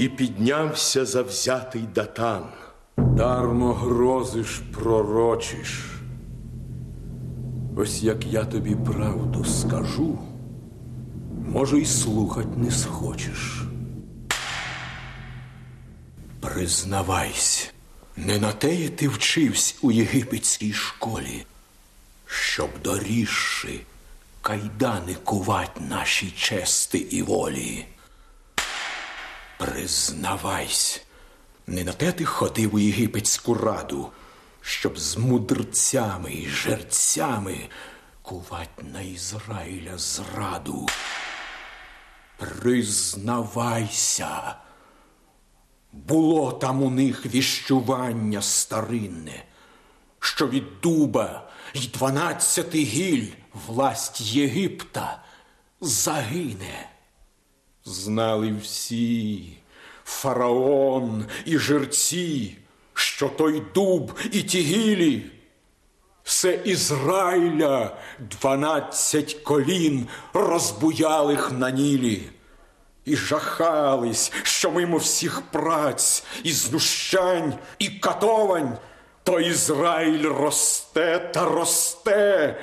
І піднявся завзятий датан. Дармо грозиш, пророчиш. Ось як я тобі правду скажу, може, й слухать не схочеш. Признавайся, не на теє ти вчився у єгипетській школі, щоб доріжши кайдани кувать нашій чести і волі. Признавайся, не на те ти ходив у єгипетську раду, щоб з мудрцями і жерцями кувать на Ізраїля зраду. Признавайся, було там у них віщування старинне, що від дуба й дванадцяти гіль власть Єгипта загине. Знали всі фараон і жерці, що той дуб і ті гілі. Все Ізраїля дванадцять колін розбуялих на нілі. І жахались, що мимо всіх праць, і знущань, і катовань, то Ізраїль росте та росте,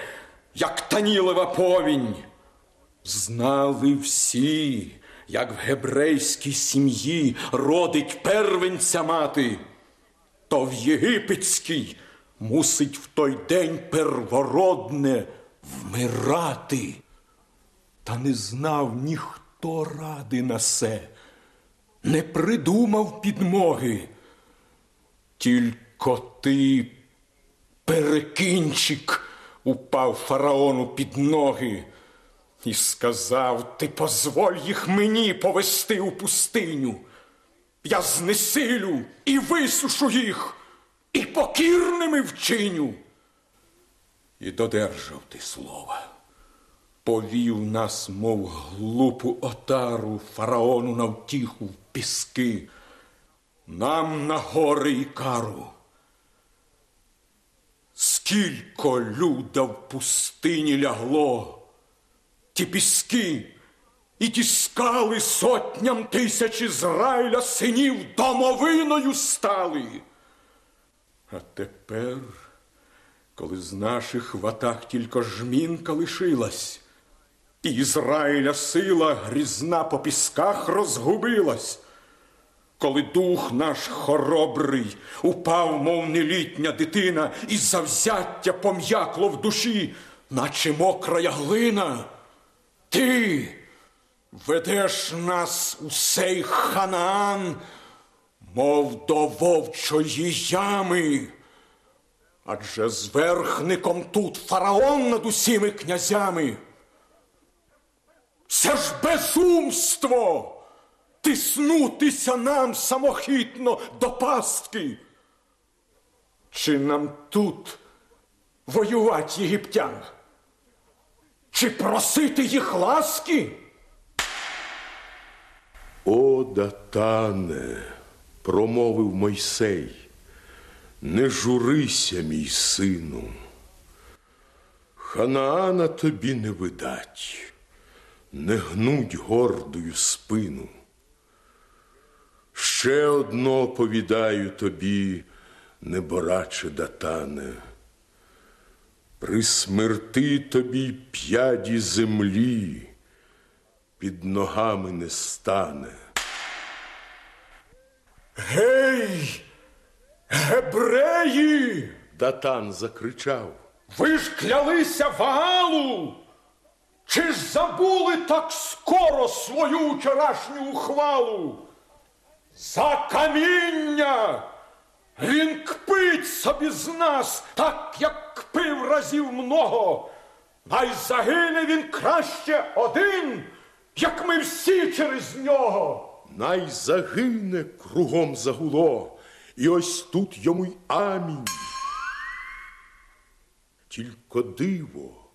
як танілева повінь. Знали всі, як в гебрейській сім'ї родить первенця мати, то в єгипетській мусить в той день первородне вмирати. Та не знав ніхто ради на се, не придумав підмоги. Тільки ти, перекінчик, упав фараону під ноги і сказав: Ти позволь їх мені повести у пустиню. Я знесилю і висушу їх, і покірними вчиню. І додержав ти слова, повів нас, мов глупу отару, фараону на втіху в піски, нам на гори і кару. Скілько люда в пустині лягло, ті піски і ті скали сотням тисяч Ізраїля синів домовиною стали. А тепер, коли з наших ватах тільки жмінка лишилась, і Ізраїля сила грізна по пісках розгубилась, коли дух наш хоробрий упав, мов нелітня дитина, і завзяття пом'якло в душі, наче мокрая глина, ти ведеш нас у сей ханаан, мов до вовчої ями. Адже зверхником тут фараон над усіми князями. Це ж безумство тиснутися нам самохитно до пастки. Чи нам тут воювати єгиптян? Чи просити їх ласки? О, датане, промовив Мойсей, не журися, мій сину. Ханаана тобі не видать, не гнуть гордою спину. Ще одно повідаю тобі, небораче датане, при смерти тобі п'яді землі під ногами не стане. Гей, гебреї! Датан закричав. Ви ж клялися Ваалу! Чи ж забули так скоро свою вчорашню ухвалу? За каміння! Він кпить собі з нас, так як кпив разів много. Най загине він краще один, як ми всі через нього. Най загине кругом загуло, і ось тут йому й амінь. Тільки диво,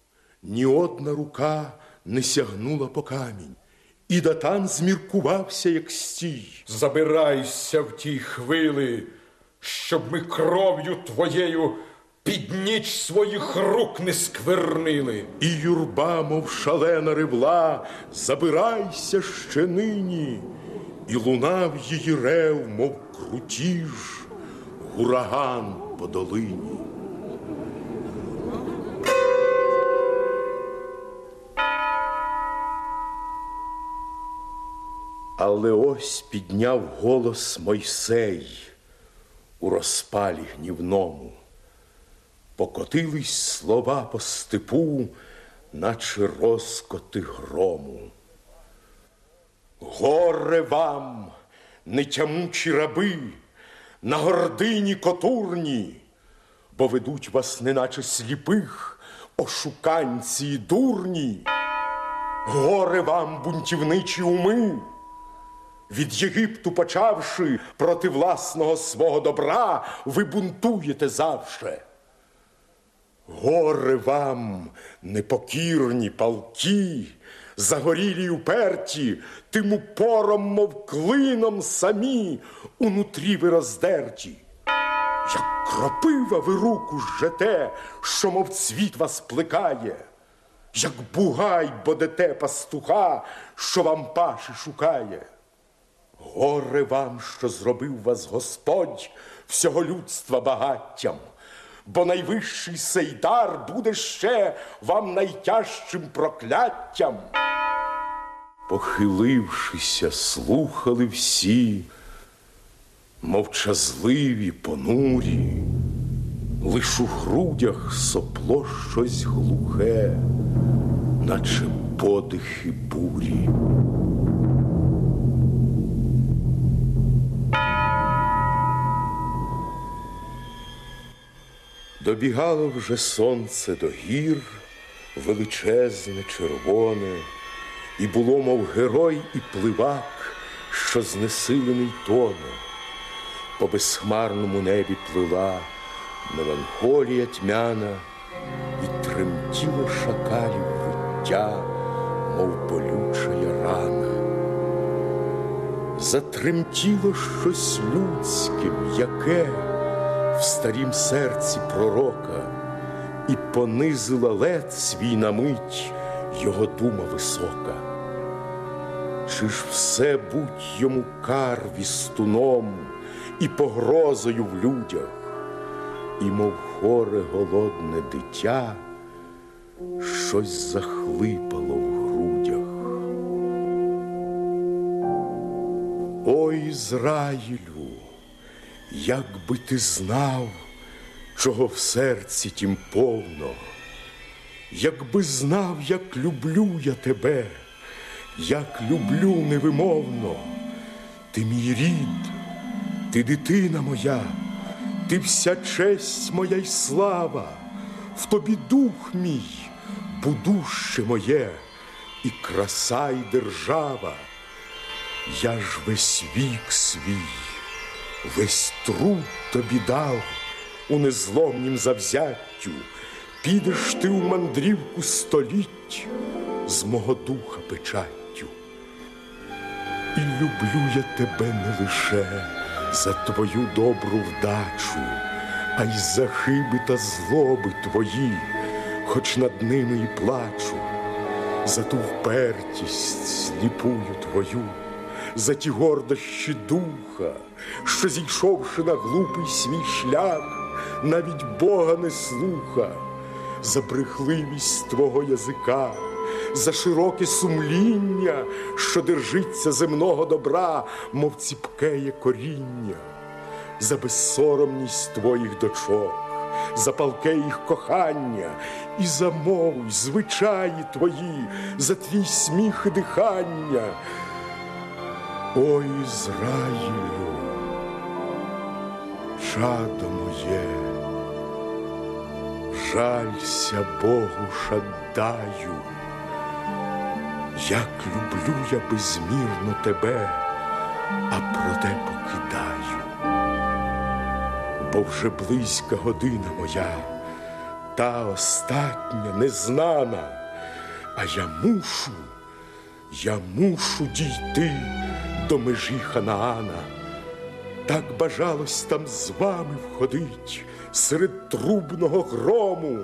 ні одна рука не сягнула по камінь, і датан зміркувався, як стій. Забирайся в ті хвили, щоб ми кров'ю твоєю під ніч своїх рук не сквернили. І юрба, мов шалена ревла, забирайся ще нині, і лунав її рев, мов крутіж, ураган по долині. Але ось підняв голос Мойсей у розпалі гнівному. Покотились слова по степу, наче розкоти грому. Горе вам, нетямучі раби, на гордині котурні, бо ведуть вас, неначе сліпих, ошуканці й дурні. Горе вам, бунтівничі уми, від Єгипту почавши проти власного свого добра, ви бунтуєте завше. Горе вам, непокірні палки, загорілі й уперті, тим упором, мов клином самі, унутрі ви роздерті. Як кропива ви руку жжете, що, мов цвіт вас плекає, як бугай бодете пастуха, що вам паші шукає. Горе вам, що зробив вас Господь всього людства багаттям, бо найвищий сей дар буде ще вам найтяжчим прокляттям. Похилившися, слухали всі, мовчазливі, понурі, лиш у грудях сопло щось глухе, наче подихи бурі. Добігало вже сонце до гір, величезне, червоне, і було, мов герой і пливак, що знесилений тоне. По безхмарному небі плила меланхолія тьмяна, і тремтіло шакалів виття, мов болюча рана. Затремтіло щось людське, м'яке в старім серці пророка, і понизила лед свій на мить його дума висока. Чи ж все будь йому кар вістуном і погрозою в людях, і, мов хоре голодне дитя, щось захлипало в грудях. Ой, Ізраїлю, як би ти знав, чого в серці тім повно, якби знав, як люблю я тебе, як люблю невимовно, ти мій рід, ти дитина моя, ти вся честь моя й слава, в тобі дух мій, будуще моє, і краса, й держава. Я ж весь вік свій весь труд тобі дав у незломнім завзяттю, підеш ти у мандрівку століть з мого духа печаттю. І люблю я тебе не лише за твою добру вдачу, а й за хиби та злоби твої, хоч над ними і плачу, за ту впертість сліпую твою за ті гордощі духа, що зійшовши на глупий свій шлях, навіть Бога не слуха, за брехливість твого язика, за широке сумління, що держиться земного добра, мов ціпкеє коріння, за безсоромність твоїх дочок. За палке їх кохання і за мову, звичаї твої, за твій сміх і дихання, Ой, Ізраїлю, чадо моє, жалься Богу шаддаю, як люблю я безмірно тебе, а проте покидаю, бо вже близька година моя, та остатня незнана, а я мушу, я мушу дійти до межі Ханаана. Так бажалось там з вами входить серед трубного грому,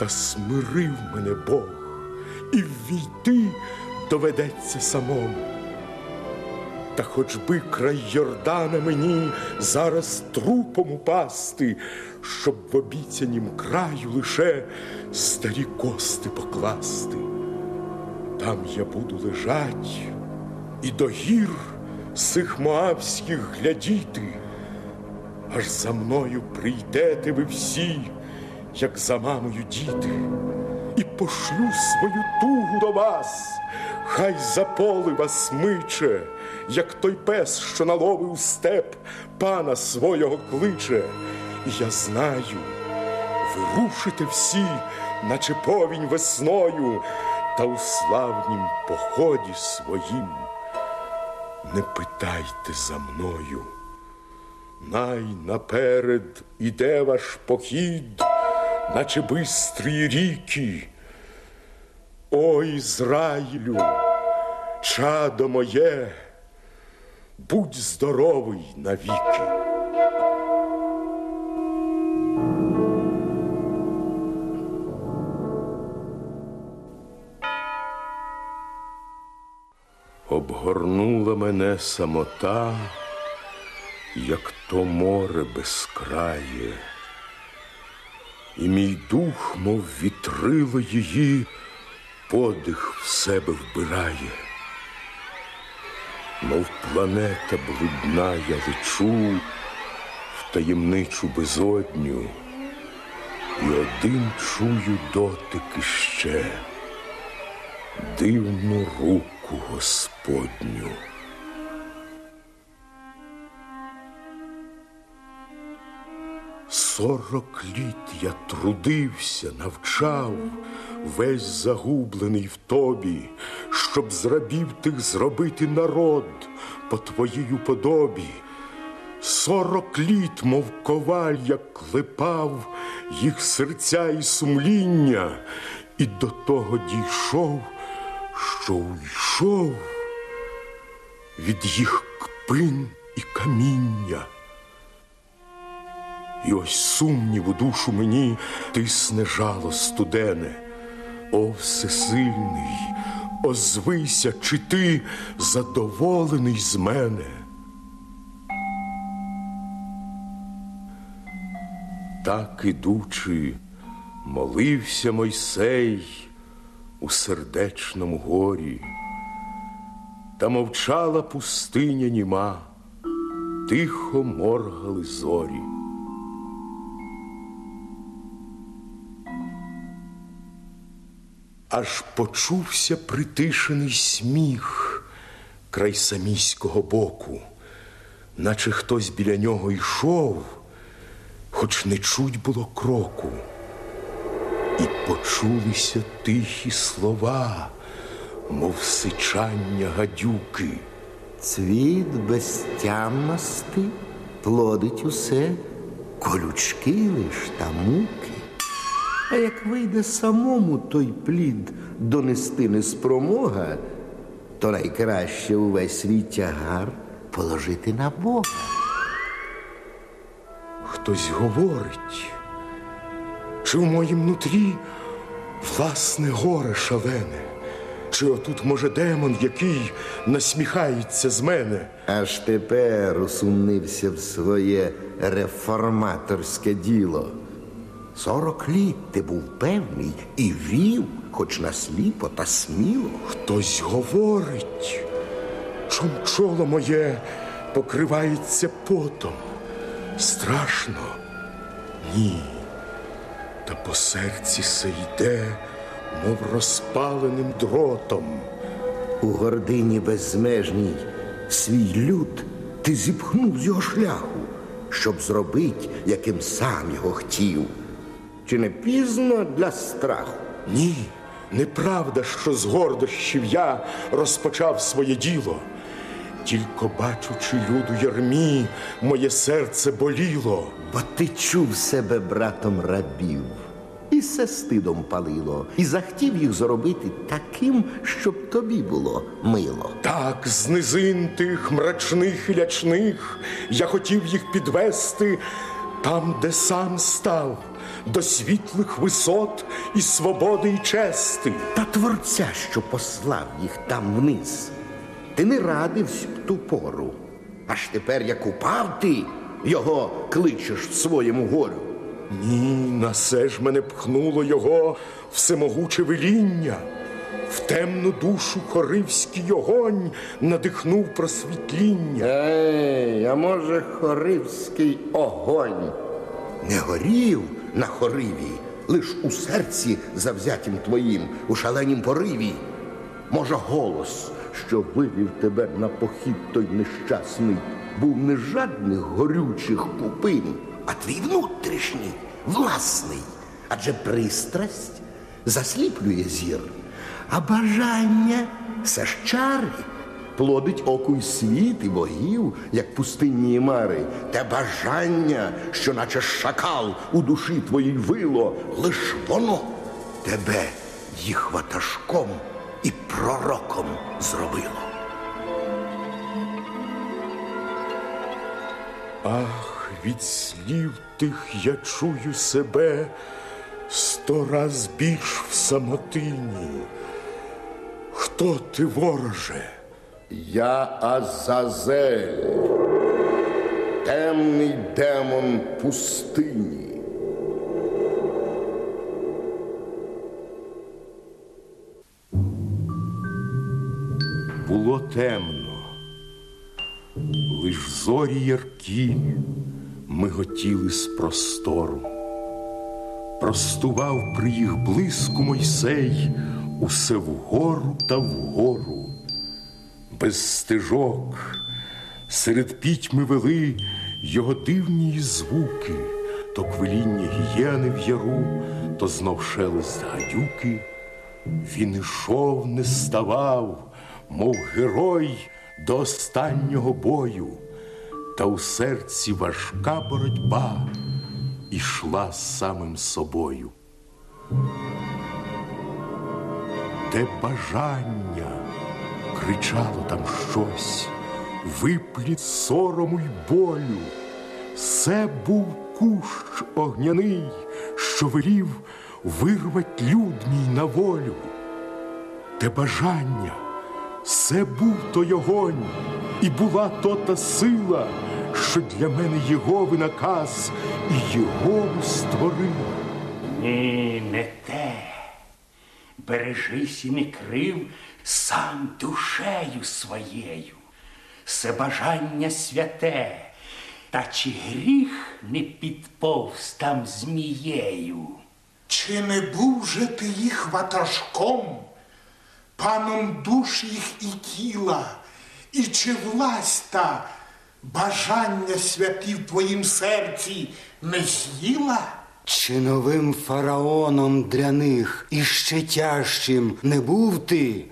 та смирив мене Бог, і ввійти доведеться самому. Та хоч би край Йордана мені зараз трупом упасти, щоб в обіцянім краю лише старі кости покласти. Там я буду лежать і до гір сих моавських глядіти, аж за мною прийдете ви всі, як за мамою діти, і пошлю свою тугу до вас, хай за поле вас миче, як той пес, що наловив степ, пана свого кличе. І я знаю, ви рушите всі, наче повінь весною, та у славнім поході своїм не питайте за мною. Най наперед іде ваш похід, наче бистрі ріки. О Ізраїлю, чадо моє, будь здоровий навіки. Обгорнула мене самота, як то море безкрає, і мій дух, мов вітрило її, подих в себе вбирає, мов планета блудна, я лечу в таємничу безодню, і один чую дотик іще. Дивну руку Господню. Сорок літ я трудився, навчав, весь загублений в тобі, щоб з рабів тих зробити народ по твоїй подобі. Сорок літ, мов коваль, я клепав їх серця і сумління, і до того дійшов, що уйшов від їх кпин і каміння. І ось сумнів у душу мені тисне жало студене. О, всесильний, озвися, чи ти задоволений з мене? Так ідучи, молився Мойсей у сердечному горі, та мовчала пустиня німа, тихо моргали зорі. Аж почувся притишений сміх край саміського боку, наче хтось біля нього йшов, хоч не чуть було кроку. І почулися тихі слова, мов сичання гадюки. Цвіт безтямності плодить усе, колючки лиш та муки. А як вийде самому той плід донести неспромога, то найкраще увесь свій тягар положити на Бога. Хтось говорить, чи в моїм нутрі власне горе шалене, чи отут, може, демон, який насміхається з мене. Аж тепер усумнився в своє реформаторське діло. Сорок літ ти був певний і вів, хоч насліпо та сміло. Хтось говорить, чом чоло моє покривається потом. Страшно? Ні. Та по серці се йде, мов розпаленим дротом. У гордині безмежній свій люд ти зіпхнув з його шляху, щоб зробить, яким сам його хотів. Чи не пізно для страху? Ні, неправда, що з гордощів я розпочав своє діло. Тільки бачучи люду ярмі, моє серце боліло. Бо ти чув себе братом рабів, і все стидом палило, і захотів їх зробити таким, щоб тобі було мило. Так, з низин тих мрачних і лячних я хотів їх підвести там, де сам став, до світлих висот і свободи і чести. Та творця, що послав їх там вниз, ти не радився в ту пору. Аж тепер, як упав ти, його кличеш в своєму горю. Ні, на все ж мене пхнуло його всемогуче веління. В темну душу хоривський огонь надихнув просвітління. Ей, а може, хоривський огонь не горів на хориві, лиш у серці завзятім твоїм, у шаленім пориві. Може, голос, що вивів тебе на похід той нещасний, був не жадних горючих пупин, а твій внутрішній, власний. Адже пристрасть засліплює зір, а бажання все ж чари. Плодить оку й світ і богів, як пустинні мари, те бажання, що наче шакал у душі твоїй вило, лиш воно тебе їх ватажком і пророком зробило. Ах, від слів тих я чую себе сто раз більш в самотині. Хто ти, вороже? Я Азазель, темний демон пустині. Було темно, лиш зорі яркі миготіли з простору. Простував при їх блиску Мойсей усе вгору та вгору, без стежок, серед пітьми вели його дивні звуки, то квиління гієни в яру, то знов шелест гадюки. Він ішов, не ставав, мов герой до останнього бою, та у серці важка боротьба ішла з самим собою. Де бажання кричало там щось, випліт сорому й болю. Це був кущ огняний, що велів вирвать люд мій на волю. Те бажання, це був той огонь, і була то та сила, що для мене Єгови наказ і Єгову створив. Ні, не те. Бережись і не крив сам душею своєю. Це бажання святе, та чи гріх не підповз там змією? Чи не був же ти їх ватажком, паном душ їх і тіла, і чи власть та бажання святі в твоїм серці не з'їла? Чи новим фараоном для них і ще тяжчим не був ти,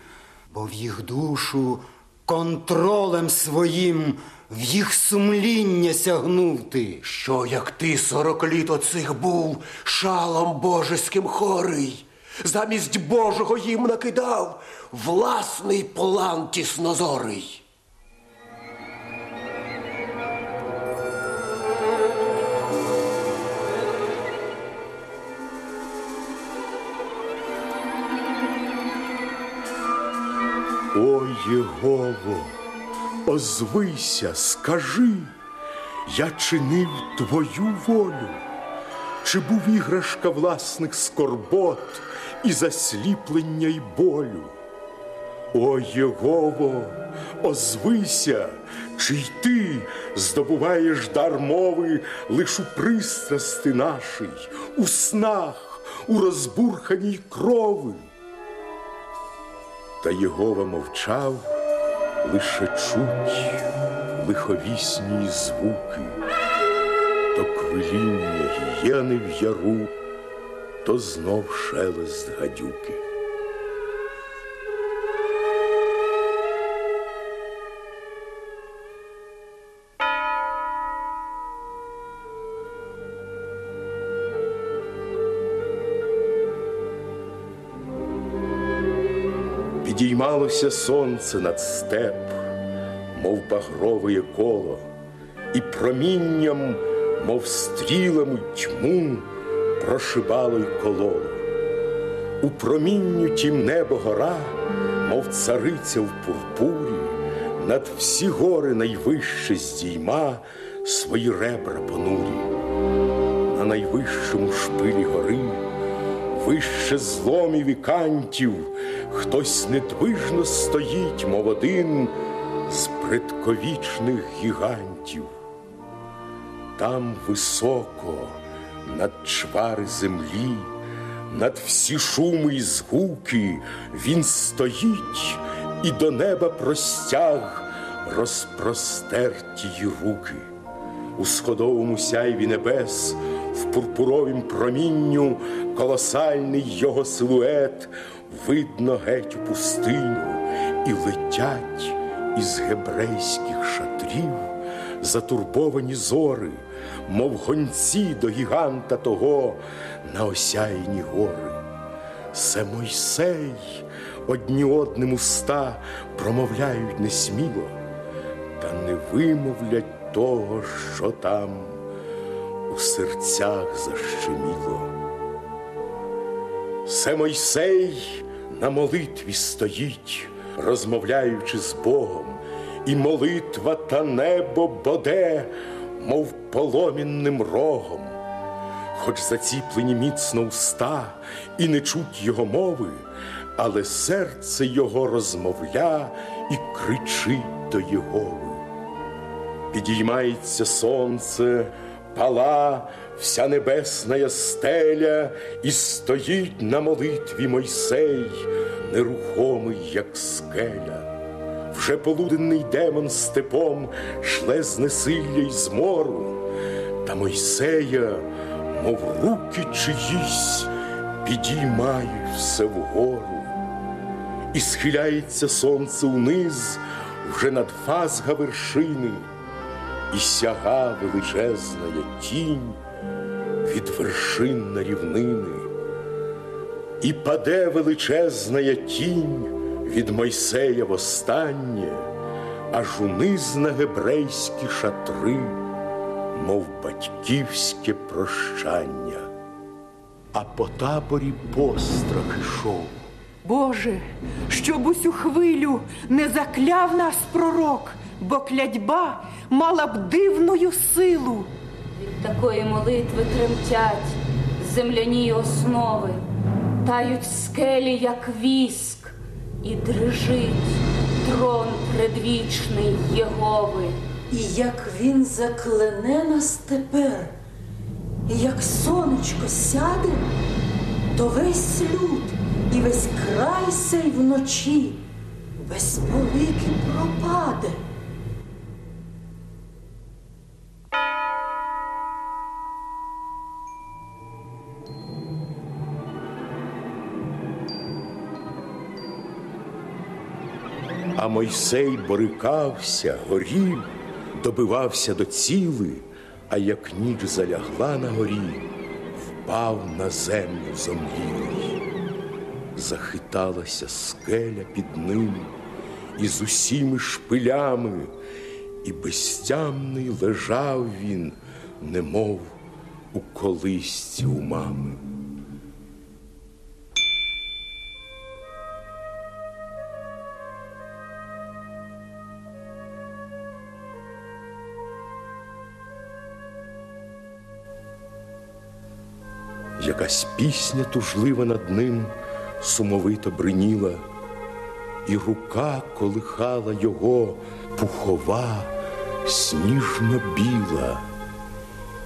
бо в їх душу контролем своїм в їх сумління сягнув ти? Що як ти сорок літ оцих був шалом божеським хорий, замість Божого їм накидав власний план тіснозорий. О, Єгово, озвися, скажи, я чинив твою волю, чи був іграшка власних скорбот і засліплення й болю? О, Єгово, озвися, чи й ти здобуваєш дар мови лиш у пристрасти нашій, у снах, у розбурханій крови? Та Єгова мовчав, лише чуть лиховісні звуки, то квиління гієни в яру, то знов шелест гадюки. Підіймалося сонце над степ, мов багрове коло, і промінням, мов стрілами тьму, прошибало й кололо. У промінню тім небо гора, мов цариця в пурпурі, над всі гори найвище здійма свої ребра понурі. На найвищому шпилі гори, вище зломів і кантів, хтось недвижно стоїть, мов один з предковічних гігантів. Там високо, над чвари землі, над всі шуми і згуки він стоїть і до неба простяг розпростерті руки. У сходовому сяйві небес, в пурпуровім промінню колосальний його силует видно геть у пустиню, і летять із гебрейських шатрів затурбовані зори, мов гонці до гіганта того на осяяні гори. Се Мойсей одні одним уста промовляють несміло, та не вимовлять того, що там у серцях защеміло. Се Мойсей на молитві стоїть, розмовляючи з Богом, і молитва та небо боде, мов поломінним рогом. Хоч заціплені міцно уста і не чуть його мови, але серце його розмовля і кричить до Єгови. Підіймається сонце, пала вся небесна стеля, і стоїть на молитві Мойсей, нерухомий, як скеля. Вже полуденний демон степом шле знесилля й змору, та Мойсея, мов руки чиїсь, підіймають все вгору, і схиляється сонце униз вже над фазга вершини, і сяга величезна тінь від вершин на рівнини, і паде величезна тінь від Мойсея востаннє, аж униз на гебрейські шатри, мов батьківське прощання. А по таборі пострах ішов. Боже, щоб усю хвилю не закляв нас пророк, бо клядьба мала б дивною силу. Від такої молитви тремтять земляні основи, тають скелі, як віск, і дрижить трон предвічний Єгови. І як він заклине нас тепер, і як сонечко сяде, то весь люд і весь край сей вночі без повики пропаде. А Мойсей борикався, горів, добивався до ціли, а як ніч залягла на горі, впав на землю зомлілий. Захиталася скеля під ним, і з усіми шпилями, і безтямний лежав він, немов у колисці у мами. Якась пісня тужлива над ним сумовито бриніла, і рука колихала його пухова, сніжно біла,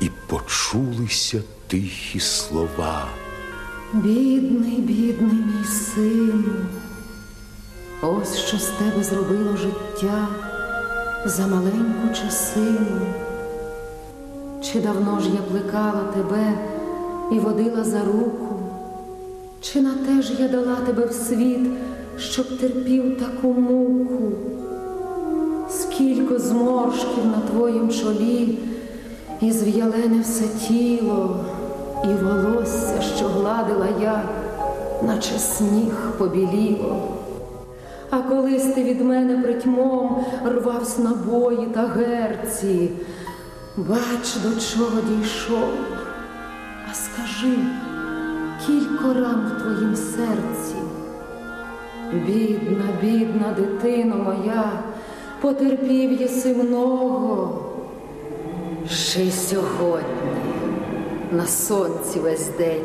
і почулися тихі слова. Бідний, бідний мій сину, ось що з тебе зробило життя за маленьку часину. Чи давно ж я плекала тебе і водила за руку, чи на те ж я дала тебе в світ, щоб терпів таку муку? Скілько зморшків на твоїм чолі, і зв'ялене все тіло, і волосся, що гладила я, наче сніг побіліло. А колись ти від мене притьмом рвавсь на бої та герці, бач, до чого дійшов. А скажи, кілько ран в твоїм серці? Бідна, бідна дитино моя, потерпів єси много, ще й сьогодні на сонці весь день.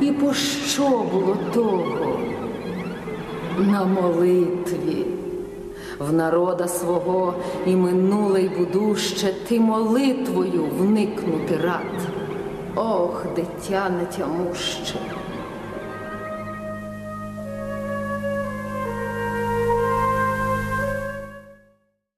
І пощо було того? На молитві. В народа свого і минуле й будуще ти молитвою вникнути рад. Ох, дитя нетямуще,